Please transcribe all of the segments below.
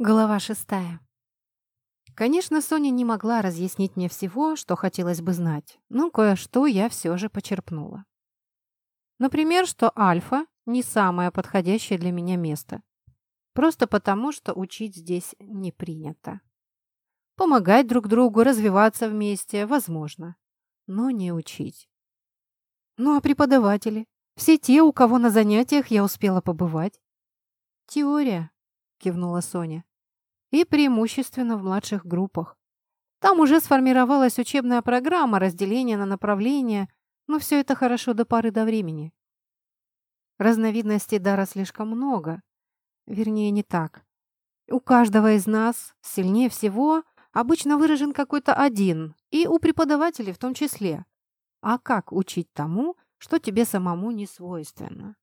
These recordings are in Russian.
Глава шестая. Конечно, Соня не могла разъяснить мне всего, что хотелось бы знать, но кое-что я все же почерпнула. Например, что Альфа не самое подходящее для меня место. Просто потому, что учить здесь не принято. Помогать друг другу, развиваться вместе возможно, но не учить. Ну а преподаватели? Все те, у кого на занятиях я успела побывать? Теория, кивнула Соня и преимущественно в младших группах. Там уже сформировалась учебная программа, разделение на направления, но все это хорошо до поры до времени. Разновидностей дара слишком много. Вернее, не так. У каждого из нас сильнее всего обычно выражен какой-то один, и у преподавателей в том числе. А как учить тому, что тебе самому не свойственно?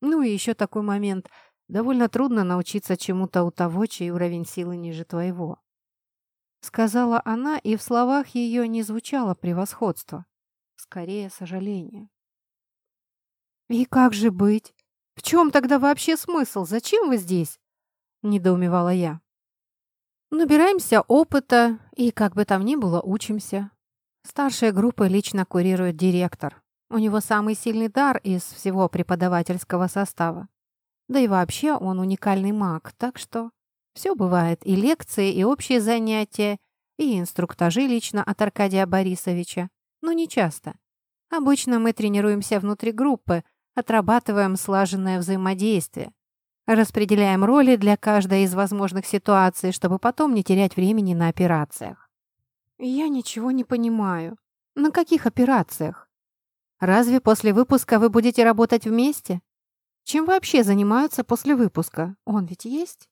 Ну и еще такой момент. Довольно трудно научиться чему-то у того, чей уровень силы ниже твоего. Сказала она, и в словах ее не звучало превосходство. Скорее, сожаление. «И как же быть? В чем тогда вообще смысл? Зачем вы здесь?» Недоумевала я. Набираемся опыта и, как бы там ни было, учимся. Старшая группа лично курирует директор. У него самый сильный дар из всего преподавательского состава. Да и вообще он уникальный маг, так что все бывает. И лекции, и общие занятия, и инструктажи лично от Аркадия Борисовича. Но не часто. Обычно мы тренируемся внутри группы, отрабатываем слаженное взаимодействие. Распределяем роли для каждой из возможных ситуаций, чтобы потом не терять времени на операциях. Я ничего не понимаю. На каких операциях? Разве после выпуска вы будете работать вместе? Чем вообще занимаются после выпуска? Он ведь есть?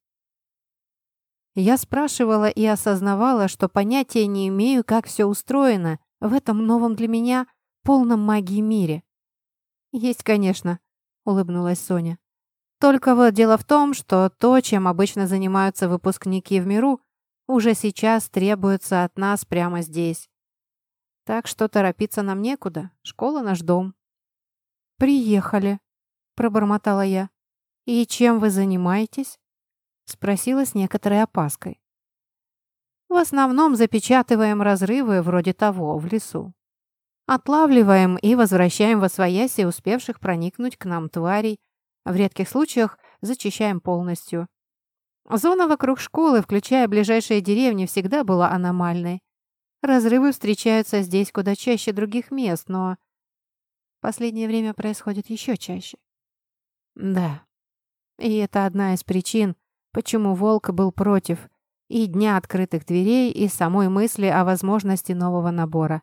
Я спрашивала и осознавала, что понятия не имею, как все устроено в этом новом для меня полном магии мире. «Есть, конечно», — улыбнулась Соня. «Только вот дело в том, что то, чем обычно занимаются выпускники в миру, уже сейчас требуется от нас прямо здесь. Так что торопиться нам некуда. Школа наш дом». «Приехали», — пробормотала я. «И чем вы занимаетесь?» — спросила с некоторой опаской. «В основном запечатываем разрывы вроде того в лесу. Отлавливаем и возвращаем во свояси успевших проникнуть к нам тварей. В редких случаях зачищаем полностью. Зона вокруг школы, включая ближайшие деревни, всегда была аномальной. Разрывы встречаются здесь куда чаще других мест, но последнее время происходит еще чаще. Да. И это одна из причин, почему Волк был против и дня открытых дверей, и самой мысли о возможности нового набора.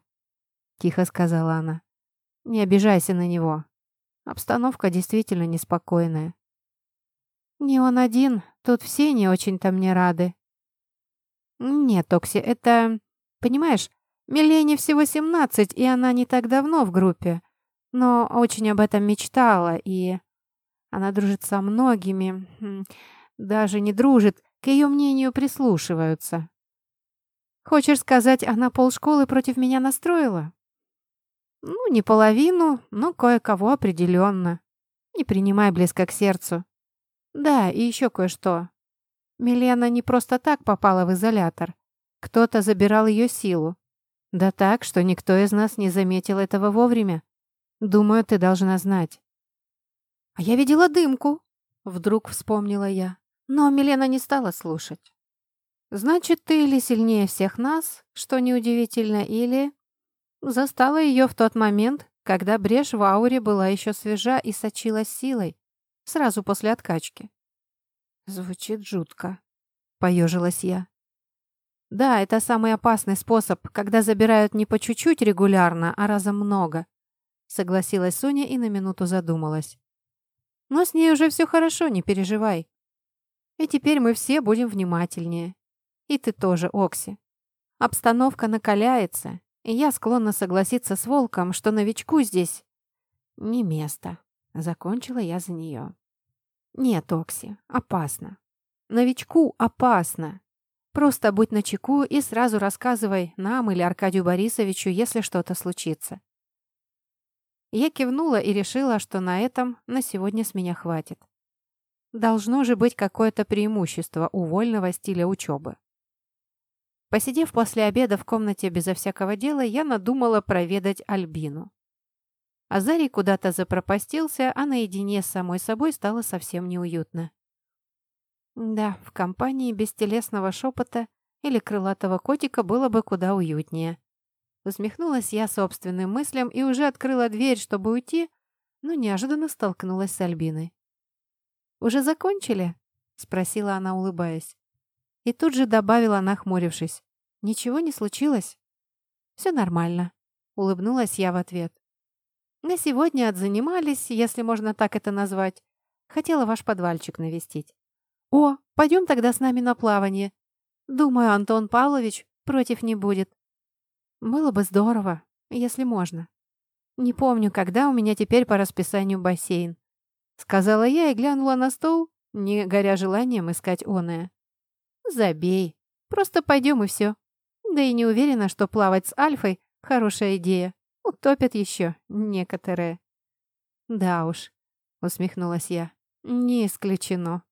Тихо сказала она. Не обижайся на него. Обстановка действительно неспокойная. Не он один, тут все не очень-то мне рады. Нет, Токси, это... Понимаешь, Милене всего семнадцать, и она не так давно в группе. Но очень об этом мечтала, и... Она дружит со многими, даже не дружит, к ее мнению прислушиваются. Хочешь сказать, она полшколы против меня настроила? Ну, не половину, но кое-кого определенно. Не принимай близко к сердцу. Да, и еще кое-что. Милена не просто так попала в изолятор. Кто-то забирал ее силу. Да так, что никто из нас не заметил этого вовремя. Думаю, ты должна знать. «А я видела дымку», — вдруг вспомнила я. Но Милена не стала слушать. «Значит, ты или сильнее всех нас, что неудивительно, или...» Застала ее в тот момент, когда брешь в ауре была еще свежа и сочилась силой, сразу после откачки. «Звучит жутко», — поежилась я. «Да, это самый опасный способ, когда забирают не по чуть-чуть регулярно, а разом много», — согласилась Соня и на минуту задумалась. Но с ней уже все хорошо, не переживай. И теперь мы все будем внимательнее. И ты тоже, Окси. Обстановка накаляется, и я склонна согласиться с Волком, что новичку здесь не место. Закончила я за нее. Нет, Окси, опасно. Новичку опасно. Просто будь начеку и сразу рассказывай нам или Аркадию Борисовичу, если что-то случится. Я кивнула и решила, что на этом на сегодня с меня хватит. Должно же быть какое-то преимущество у вольного стиля учебы. Посидев после обеда в комнате безо всякого дела, я надумала проведать Альбину. Азарий куда-то запропастился, а наедине с самой собой стало совсем неуютно. Да, в компании бестелесного шепота или крылатого котика было бы куда уютнее. Усмехнулась я собственным мыслям и уже открыла дверь, чтобы уйти, но неожиданно столкнулась с Альбиной. «Уже закончили?» — спросила она, улыбаясь. И тут же добавила, нахмурившись. «Ничего не случилось?» «Все нормально», — улыбнулась я в ответ. «На сегодня отзанимались, если можно так это назвать. Хотела ваш подвальчик навестить». «О, пойдем тогда с нами на плавание. Думаю, Антон Павлович против не будет». «Было бы здорово, если можно. Не помню, когда у меня теперь по расписанию бассейн. Сказала я и глянула на стол, не горя желанием искать оное. Забей. Просто пойдем и все. Да и не уверена, что плавать с Альфой — хорошая идея. Утопят еще некоторые. Да уж, усмехнулась я. Не исключено.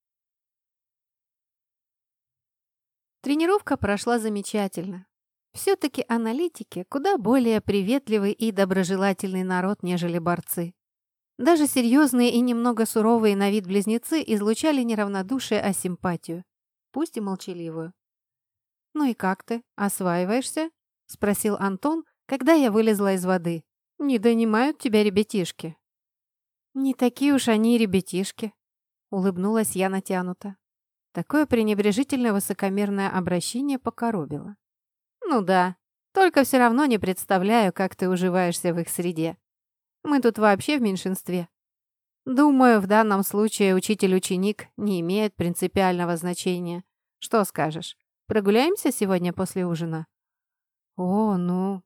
Тренировка прошла замечательно. Все-таки аналитики куда более приветливый и доброжелательный народ, нежели борцы. Даже серьезные и немного суровые на вид близнецы излучали не равнодушие, а симпатию, пусть и молчаливую. «Ну и как ты? Осваиваешься?» — спросил Антон, когда я вылезла из воды. «Не донимают тебя ребятишки?» «Не такие уж они ребятишки», — улыбнулась я натянуто. Такое пренебрежительно высокомерное обращение покоробило. «Ну да, только все равно не представляю, как ты уживаешься в их среде. Мы тут вообще в меньшинстве. Думаю, в данном случае учитель-ученик не имеет принципиального значения. Что скажешь? Прогуляемся сегодня после ужина? О, ну,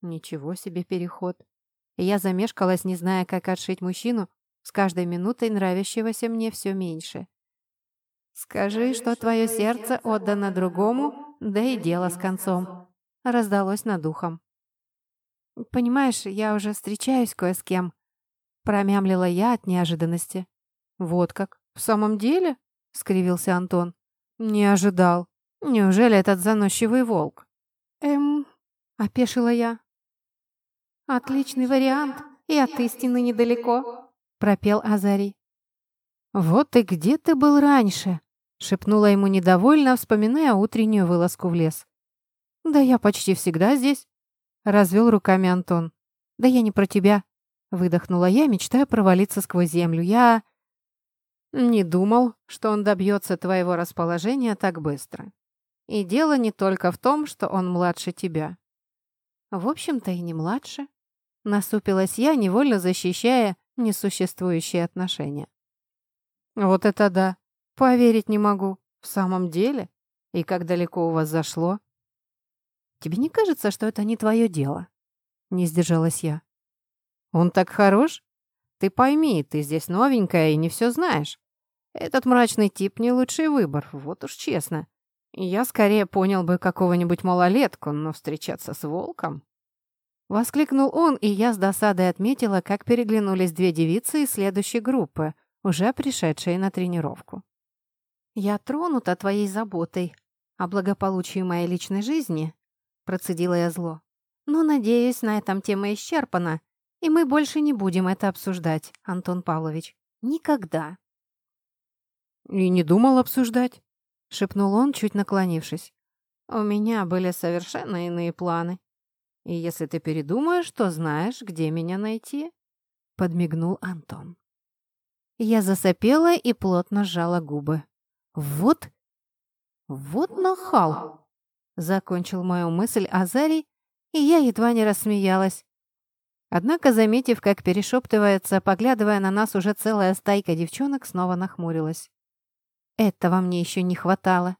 ничего себе переход. Я замешкалась, не зная, как отшить мужчину, с каждой минутой нравящегося мне все меньше. «Скажи, что твое сердце отдано другому, да и дело с концом», — раздалось над ухом. «Понимаешь, я уже встречаюсь кое с кем», — промямлила я от неожиданности. «Вот как? В самом деле?» — скривился Антон. «Не ожидал. Неужели этот заносчивый волк?» «Эм...» — опешила я. «Отличный вариант, и от истины недалеко», — пропел Азарий. «Вот и где ты был раньше?» — шепнула ему недовольно, вспоминая утреннюю вылазку в лес. «Да я почти всегда здесь», Развел руками Антон. «Да я не про тебя», — выдохнула я, мечтая провалиться сквозь землю. «Я...» «Не думал, что он добьется твоего расположения так быстро. И дело не только в том, что он младше тебя». «В общем-то и не младше», — насупилась я, невольно защищая несуществующие отношения. «Вот это да! Поверить не могу. В самом деле? И как далеко у вас зашло?» Тебе не кажется, что это не твое дело?» Не сдержалась я. «Он так хорош? Ты пойми, ты здесь новенькая и не все знаешь. Этот мрачный тип не лучший выбор, вот уж честно. Я скорее понял бы какого-нибудь малолетку, но встречаться с волком...» Воскликнул он, и я с досадой отметила, как переглянулись две девицы из следующей группы, уже пришедшие на тренировку. «Я тронута твоей заботой о благополучии моей личной жизни процедила я зло. «Но, надеюсь, на этом тема исчерпана, и мы больше не будем это обсуждать, Антон Павлович. Никогда». «И не думал обсуждать», — шепнул он, чуть наклонившись. «У меня были совершенно иные планы. И если ты передумаешь, то знаешь, где меня найти», — подмигнул Антон. Я засопела и плотно сжала губы. «Вот, вот нахал!» Закончил мою мысль Азарий, и я едва не рассмеялась. Однако, заметив, как перешептывается, поглядывая на нас уже целая стайка девчонок, снова нахмурилась. Этого мне еще не хватало.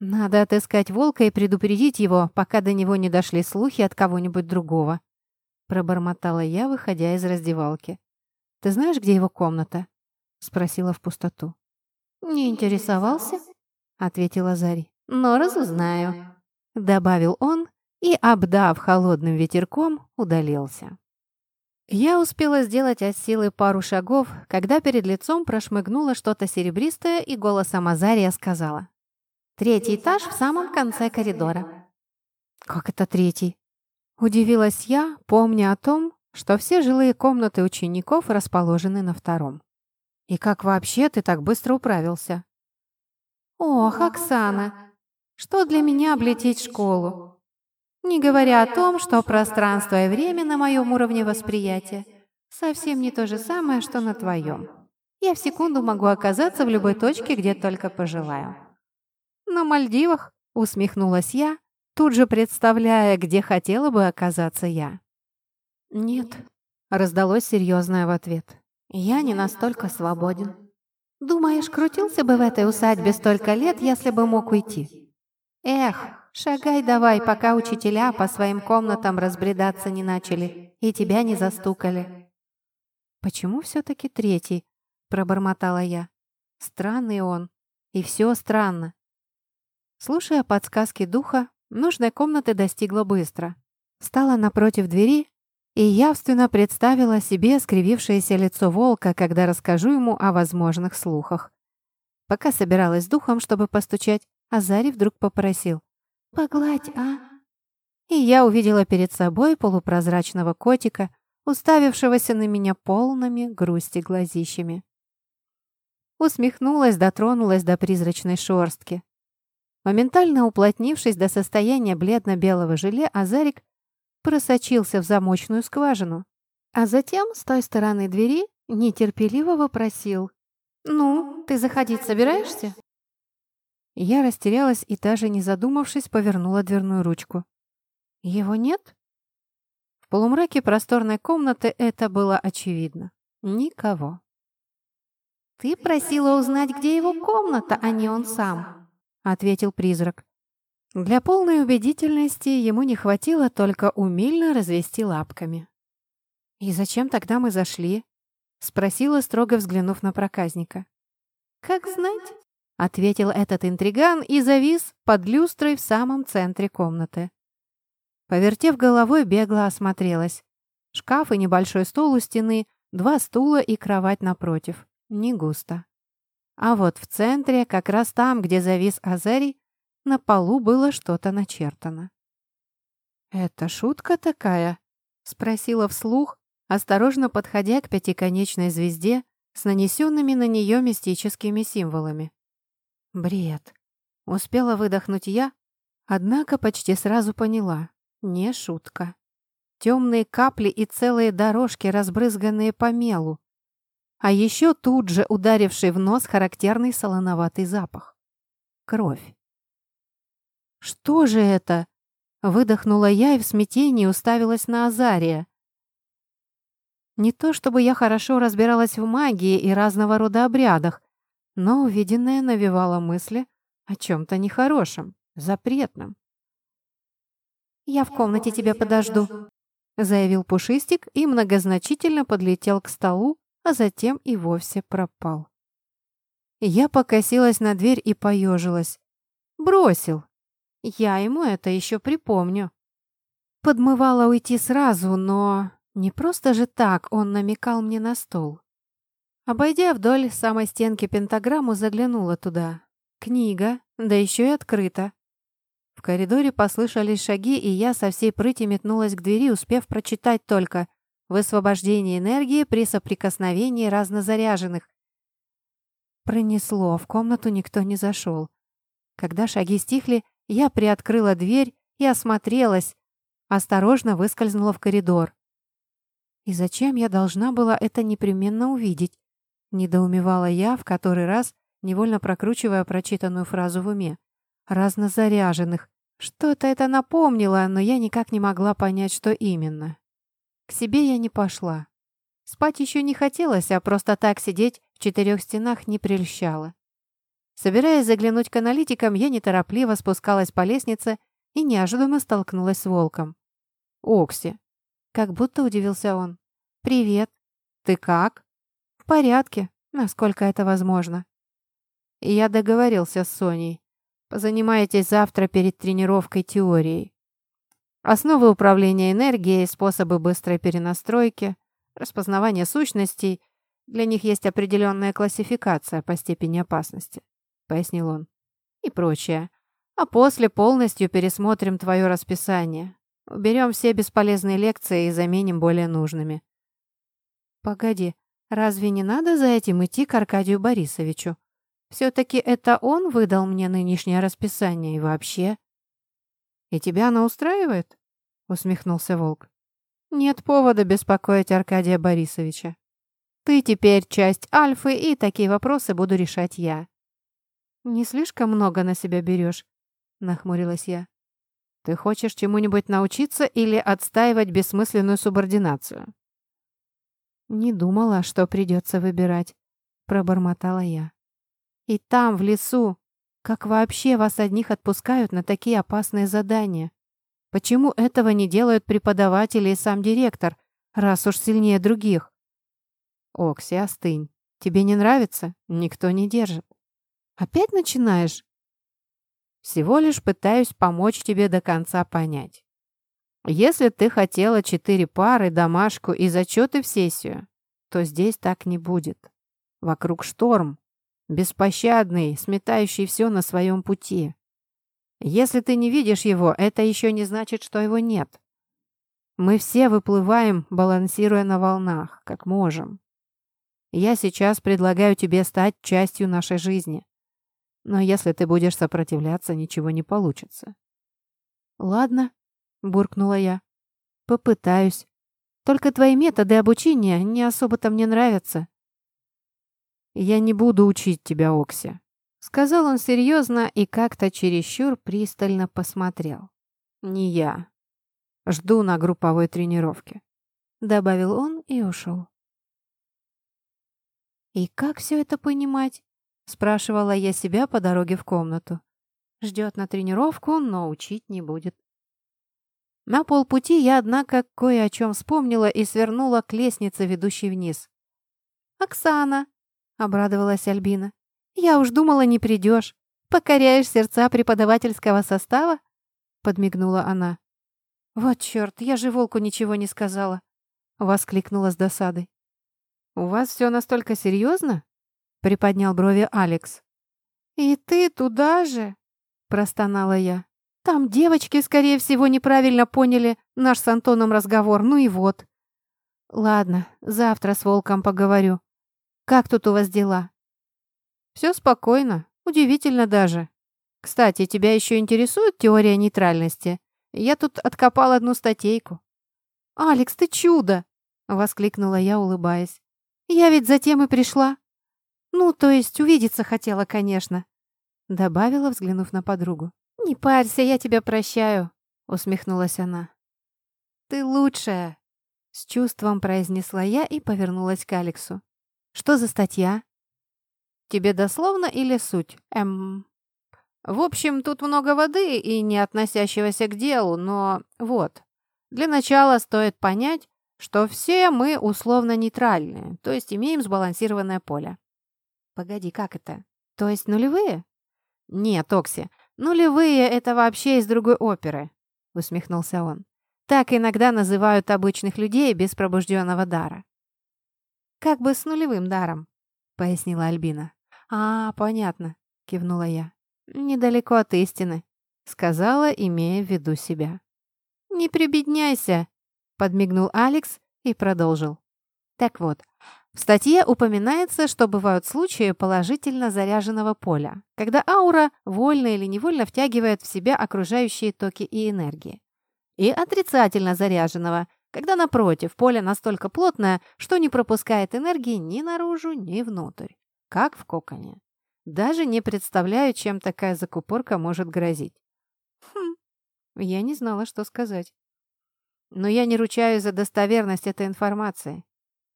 Надо отыскать волка и предупредить его, пока до него не дошли слухи от кого-нибудь другого. Пробормотала я, выходя из раздевалки. «Ты знаешь, где его комната?» Спросила в пустоту. «Не интересовался?» Ответила Зари но разузнаю», — добавил он и, обдав холодным ветерком, удалился. Я успела сделать от силы пару шагов, когда перед лицом прошмыгнуло что-то серебристое, и голосом Азария сказала. «Третий этаж в самом конце коридора». «Как это третий?» Удивилась я, помня о том, что все жилые комнаты учеников расположены на втором. «И как вообще ты так быстро управился?» «Ох, Оксана, что для меня облететь школу? Не говоря о том, что пространство и время на моем уровне восприятия совсем не то же самое, что на твоем. Я в секунду могу оказаться в любой точке, где только пожелаю. На Мальдивах, усмехнулась я, тут же представляя, где хотела бы оказаться я. Нет, раздалось серьезное в ответ. Я не настолько свободен. Думаешь, крутился бы в этой усадьбе столько лет, если бы мог уйти? Эх, «Шагай давай, пока учителя по своим комнатам разбредаться не начали и тебя не застукали». «Почему все-таки третий?» — пробормотала я. «Странный он. И все странно». Слушая подсказки духа, нужной комнаты достигла быстро. Стала напротив двери и явственно представила себе скривившееся лицо волка, когда расскажу ему о возможных слухах. Пока собиралась духом, чтобы постучать, Азари вдруг попросил. «Погладь, а?» И я увидела перед собой полупрозрачного котика, уставившегося на меня полными грусти глазищами. Усмехнулась, дотронулась до призрачной шорстки. Моментально уплотнившись до состояния бледно-белого желе, Азарик просочился в замочную скважину, а затем с той стороны двери нетерпеливо вопросил. «Ну, ты заходить собираешься?» Я растерялась и даже не задумавшись, повернула дверную ручку. Его нет? В полумраке просторной комнаты это было очевидно. Никого. «Ты просила узнать, где его комната, а не он сам», — ответил призрак. Для полной убедительности ему не хватило только умильно развести лапками. «И зачем тогда мы зашли?» — спросила, строго взглянув на проказника. «Как знать?» — ответил этот интриган и завис под люстрой в самом центре комнаты. Повертев головой, бегло осмотрелась. Шкаф и небольшой стол у стены, два стула и кровать напротив. Не густо. А вот в центре, как раз там, где завис Азарий, на полу было что-то начертано. «Это шутка такая?» — спросила вслух, осторожно подходя к пятиконечной звезде с нанесенными на нее мистическими символами. Бред. Успела выдохнуть я, однако почти сразу поняла. Не шутка. Темные капли и целые дорожки, разбрызганные по мелу. А еще тут же ударивший в нос характерный солоноватый запах. Кровь. «Что же это?» Выдохнула я и в смятении уставилась на Азария. Не то чтобы я хорошо разбиралась в магии и разного рода обрядах, но увиденное навевало мысли о чем-то нехорошем, запретном. «Я в комнате тебя подожду», — заявил Пушистик и многозначительно подлетел к столу, а затем и вовсе пропал. Я покосилась на дверь и поежилась. Бросил. Я ему это еще припомню. Подмывала уйти сразу, но не просто же так он намекал мне на стол. Обойдя вдоль самой стенки пентаграмму, заглянула туда. Книга, да еще и открыта. В коридоре послышались шаги, и я со всей прыти метнулась к двери, успев прочитать только «Высвобождение энергии при соприкосновении разнозаряженных». Пронесло, в комнату никто не зашел. Когда шаги стихли, я приоткрыла дверь и осмотрелась, осторожно выскользнула в коридор. И зачем я должна была это непременно увидеть? Недоумевала я, в который раз, невольно прокручивая прочитанную фразу в уме. Разнозаряженных. Что-то это напомнило, но я никак не могла понять, что именно. К себе я не пошла. Спать еще не хотелось, а просто так сидеть в четырех стенах не прельщало. Собираясь заглянуть к аналитикам, я неторопливо спускалась по лестнице и неожиданно столкнулась с волком. «Окси!» Как будто удивился он. «Привет! Ты как?» «В порядке, насколько это возможно». Я договорился с Соней. Позанимаетесь завтра перед тренировкой теорией. Основы управления энергией, способы быстрой перенастройки, распознавание сущностей. Для них есть определенная классификация по степени опасности», — пояснил он. «И прочее. А после полностью пересмотрим твое расписание. Уберем все бесполезные лекции и заменим более нужными». «Погоди, разве не надо за этим идти к Аркадию Борисовичу? Все-таки это он выдал мне нынешнее расписание и вообще...» «И тебя оно устраивает?» — усмехнулся Волк. «Нет повода беспокоить Аркадия Борисовича. Ты теперь часть Альфы, и такие вопросы буду решать я». «Не слишком много на себя берешь?» — нахмурилась я. «Ты хочешь чему-нибудь научиться или отстаивать бессмысленную субординацию?» «Не думала, что придется выбирать», — пробормотала я. «И там, в лесу, как вообще вас одних отпускают на такие опасные задания? Почему этого не делают преподаватели и сам директор, раз уж сильнее других? Окси, остынь. Тебе не нравится? Никто не держит. Опять начинаешь? Всего лишь пытаюсь помочь тебе до конца понять. Если ты хотела четыре пары, домашку и зачеты в сессию, то здесь так не будет. Вокруг шторм, беспощадный, сметающий все на своем пути. Если ты не видишь его, это еще не значит, что его нет. Мы все выплываем, балансируя на волнах, как можем. Я сейчас предлагаю тебе стать частью нашей жизни. Но если ты будешь сопротивляться, ничего не получится. «Ладно», — буркнула я. «Попытаюсь. Только твои методы обучения не особо-то мне нравятся. «Я не буду учить тебя, Окси», — сказал он серьезно и как-то чересчур пристально посмотрел. «Не я. Жду на групповой тренировке», — добавил он и ушел. «И как все это понимать?» — спрашивала я себя по дороге в комнату. Ждет на тренировку, но учить не будет. На полпути я, однако, кое о чем вспомнила и свернула к лестнице, ведущей вниз. «Оксана!» — обрадовалась Альбина. «Я уж думала, не придешь. Покоряешь сердца преподавательского состава?» — подмигнула она. «Вот черт, я же волку ничего не сказала!» — воскликнула с досадой. «У вас все настолько серьезно?» — приподнял брови Алекс. «И ты туда же?» — простонала я. «Там девочки, скорее всего, неправильно поняли наш с Антоном разговор, ну и вот». «Ладно, завтра с Волком поговорю. Как тут у вас дела?» «Все спокойно. Удивительно даже. Кстати, тебя еще интересует теория нейтральности? Я тут откопал одну статейку». «Алекс, ты чудо!» — воскликнула я, улыбаясь. «Я ведь затем и пришла. Ну, то есть увидеться хотела, конечно», — добавила, взглянув на подругу. «Не парься, я тебя прощаю», — усмехнулась она. «Ты лучшая», — с чувством произнесла я и повернулась к Алексу. Что за статья? Тебе дословно или суть? Эм... В общем, тут много воды и не относящегося к делу, но вот. Для начала стоит понять, что все мы условно нейтральные, то есть имеем сбалансированное поле. Погоди, как это? То есть нулевые? Нет, Окси, нулевые — это вообще из другой оперы, усмехнулся он. Так иногда называют обычных людей без пробужденного дара. «Как бы с нулевым даром», — пояснила Альбина. «А, понятно», — кивнула я. «Недалеко от истины», — сказала, имея в виду себя. «Не прибедняйся», — подмигнул Алекс и продолжил. Так вот, в статье упоминается, что бывают случаи положительно заряженного поля, когда аура вольно или невольно втягивает в себя окружающие токи и энергии. И отрицательно заряженного, когда, напротив, поле настолько плотное, что не пропускает энергии ни наружу, ни внутрь, как в коконе. Даже не представляю, чем такая закупорка может грозить. Хм, я не знала, что сказать. Но я не ручаюсь за достоверность этой информации,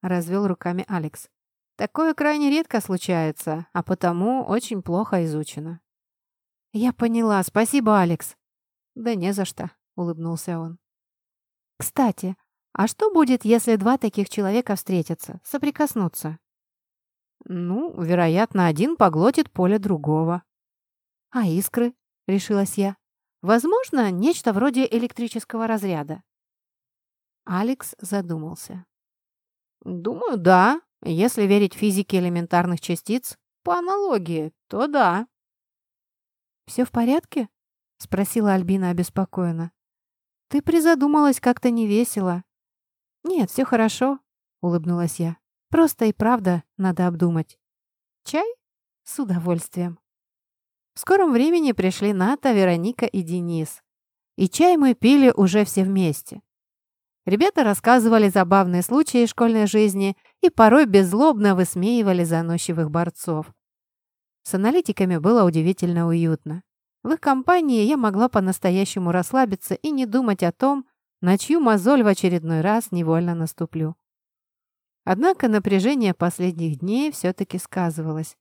развел руками Алекс. Такое крайне редко случается, а потому очень плохо изучено. Я поняла, спасибо, Алекс. Да не за что, улыбнулся он. Кстати, а что будет, если два таких человека встретятся, соприкоснутся? Ну, вероятно, один поглотит поле другого. А искры, решилась я. Возможно, нечто вроде электрического разряда. Алекс задумался. Думаю, да. Если верить физике элементарных частиц, по аналогии, то да. «Все в порядке?» — спросила Альбина обеспокоенно. «Ты призадумалась как-то невесело». «Нет, все хорошо», — улыбнулась я. «Просто и правда надо обдумать». «Чай?» «С удовольствием». В скором времени пришли Ната, Вероника и Денис. И чай мы пили уже все вместе. Ребята рассказывали забавные случаи школьной жизни и порой беззлобно высмеивали заносчивых борцов. С аналитиками было удивительно уютно. В их компании я могла по-настоящему расслабиться и не думать о том, на чью мозоль в очередной раз невольно наступлю. Однако напряжение последних дней все-таки сказывалось.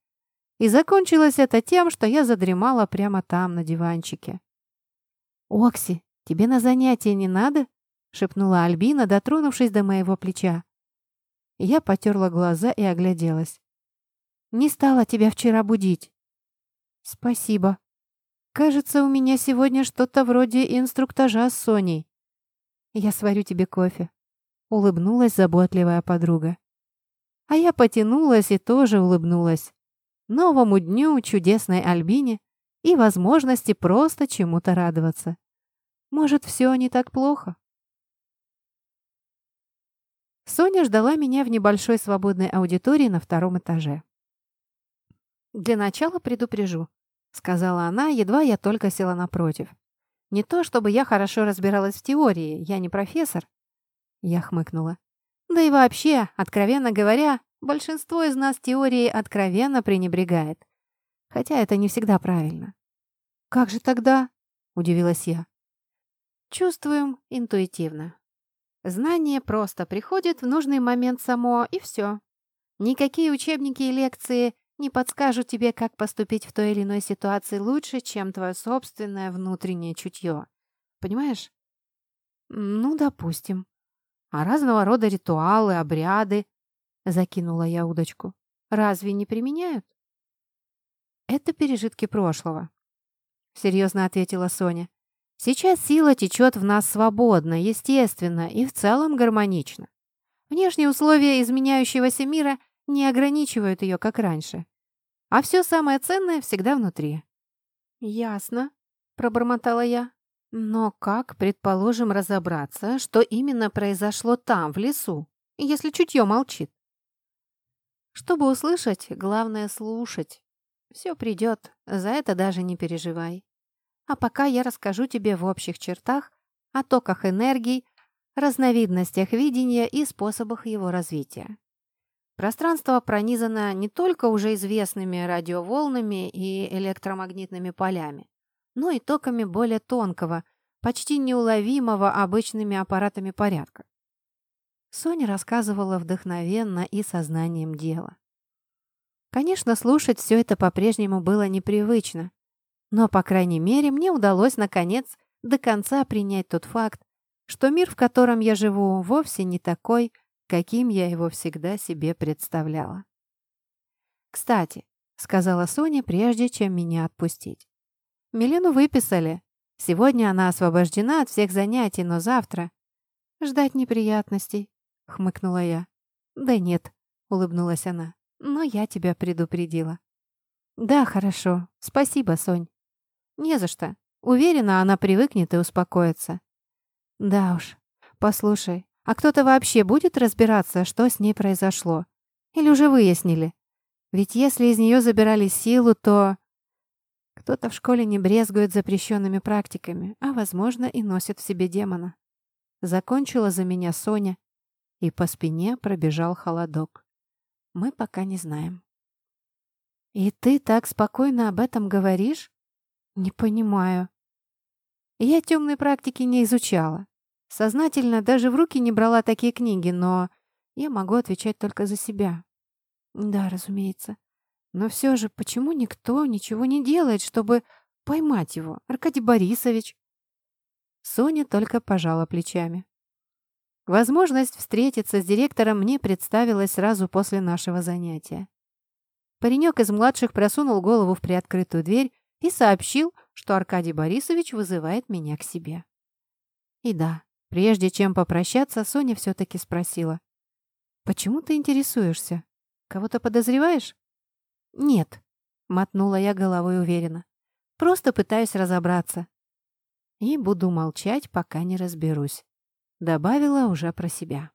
И закончилось это тем, что я задремала прямо там, на диванчике. «Окси, тебе на занятия не надо?» — шепнула Альбина, дотронувшись до моего плеча. Я потерла глаза и огляделась. Не стала тебя вчера будить». «Спасибо. Кажется, у меня сегодня что-то вроде инструктажа с Соней. Я сварю тебе кофе», — улыбнулась заботливая подруга. А я потянулась и тоже улыбнулась. Новому дню, чудесной Альбине и возможности просто чему-то радоваться. Может, все не так плохо? Соня ждала меня в небольшой свободной аудитории на втором этаже. «Для начала предупрежу», — сказала она, едва я только села напротив. «Не то, чтобы я хорошо разбиралась в теории, я не профессор». Я хмыкнула. «Да и вообще, откровенно говоря, большинство из нас теорией откровенно пренебрегает. Хотя это не всегда правильно». «Как же тогда?» — удивилась я. «Чувствуем интуитивно. Знание просто приходит в нужный момент само, и все. Никакие учебники и лекции не подскажут тебе, как поступить в той или иной ситуации лучше, чем твое собственное внутреннее чутье. Понимаешь? Ну, допустим. А разного рода ритуалы, обряды, закинула я удочку, разве не применяют? Это пережитки прошлого, серьезно ответила Соня. Сейчас сила течет в нас свободно, естественно и в целом гармонично. Внешние условия изменяющегося мира не ограничивают ее, как раньше. А все самое ценное всегда внутри. «Ясно», — пробормотала я. «Но как, предположим, разобраться, что именно произошло там, в лесу, если чутье молчит?» «Чтобы услышать, главное слушать. Все придет, за это даже не переживай. А пока я расскажу тебе в общих чертах о токах энергий, разновидностях видения и способах его развития. Пространство пронизано не только уже известными радиоволнами и электромагнитными полями, но и токами более тонкого, почти неуловимого обычными аппаратами порядка. Соня рассказывала вдохновенно и сознанием дела. Конечно, слушать все это по-прежнему было непривычно, но, по крайней мере, мне удалось, наконец, до конца принять тот факт, что мир, в котором я живу, вовсе не такой, каким я его всегда себе представляла. «Кстати», — сказала Соня, прежде чем меня отпустить. «Милену выписали. Сегодня она освобождена от всех занятий, но завтра...» «Ждать неприятностей», — хмыкнула я. «Да нет», — улыбнулась она, — «но я тебя предупредила». «Да, хорошо. Спасибо, Сонь». «Не за что. Уверена, она привыкнет и успокоится». «Да уж. Послушай, а кто-то вообще будет разбираться, что с ней произошло? Или уже выяснили? Ведь если из нее забирали силу, то... Кто-то в школе не брезгует запрещенными практиками, а, возможно, и носит в себе демона. Закончила за меня Соня, и по спине пробежал холодок. Мы пока не знаем. «И ты так спокойно об этом говоришь?» «Не понимаю». Я темной практики не изучала. Сознательно даже в руки не брала такие книги, но я могу отвечать только за себя. Да, разумеется. Но все же, почему никто ничего не делает, чтобы поймать его, Аркадий Борисович? Соня только пожала плечами. Возможность встретиться с директором мне представилась сразу после нашего занятия. Паренек из младших просунул голову в приоткрытую дверь и сообщил, что Аркадий Борисович вызывает меня к себе. И да, Прежде чем попрощаться, Соня все-таки спросила. «Почему ты интересуешься? Кого-то подозреваешь?» «Нет», — мотнула я головой уверенно. «Просто пытаюсь разобраться». И буду молчать, пока не разберусь. Добавила уже про себя.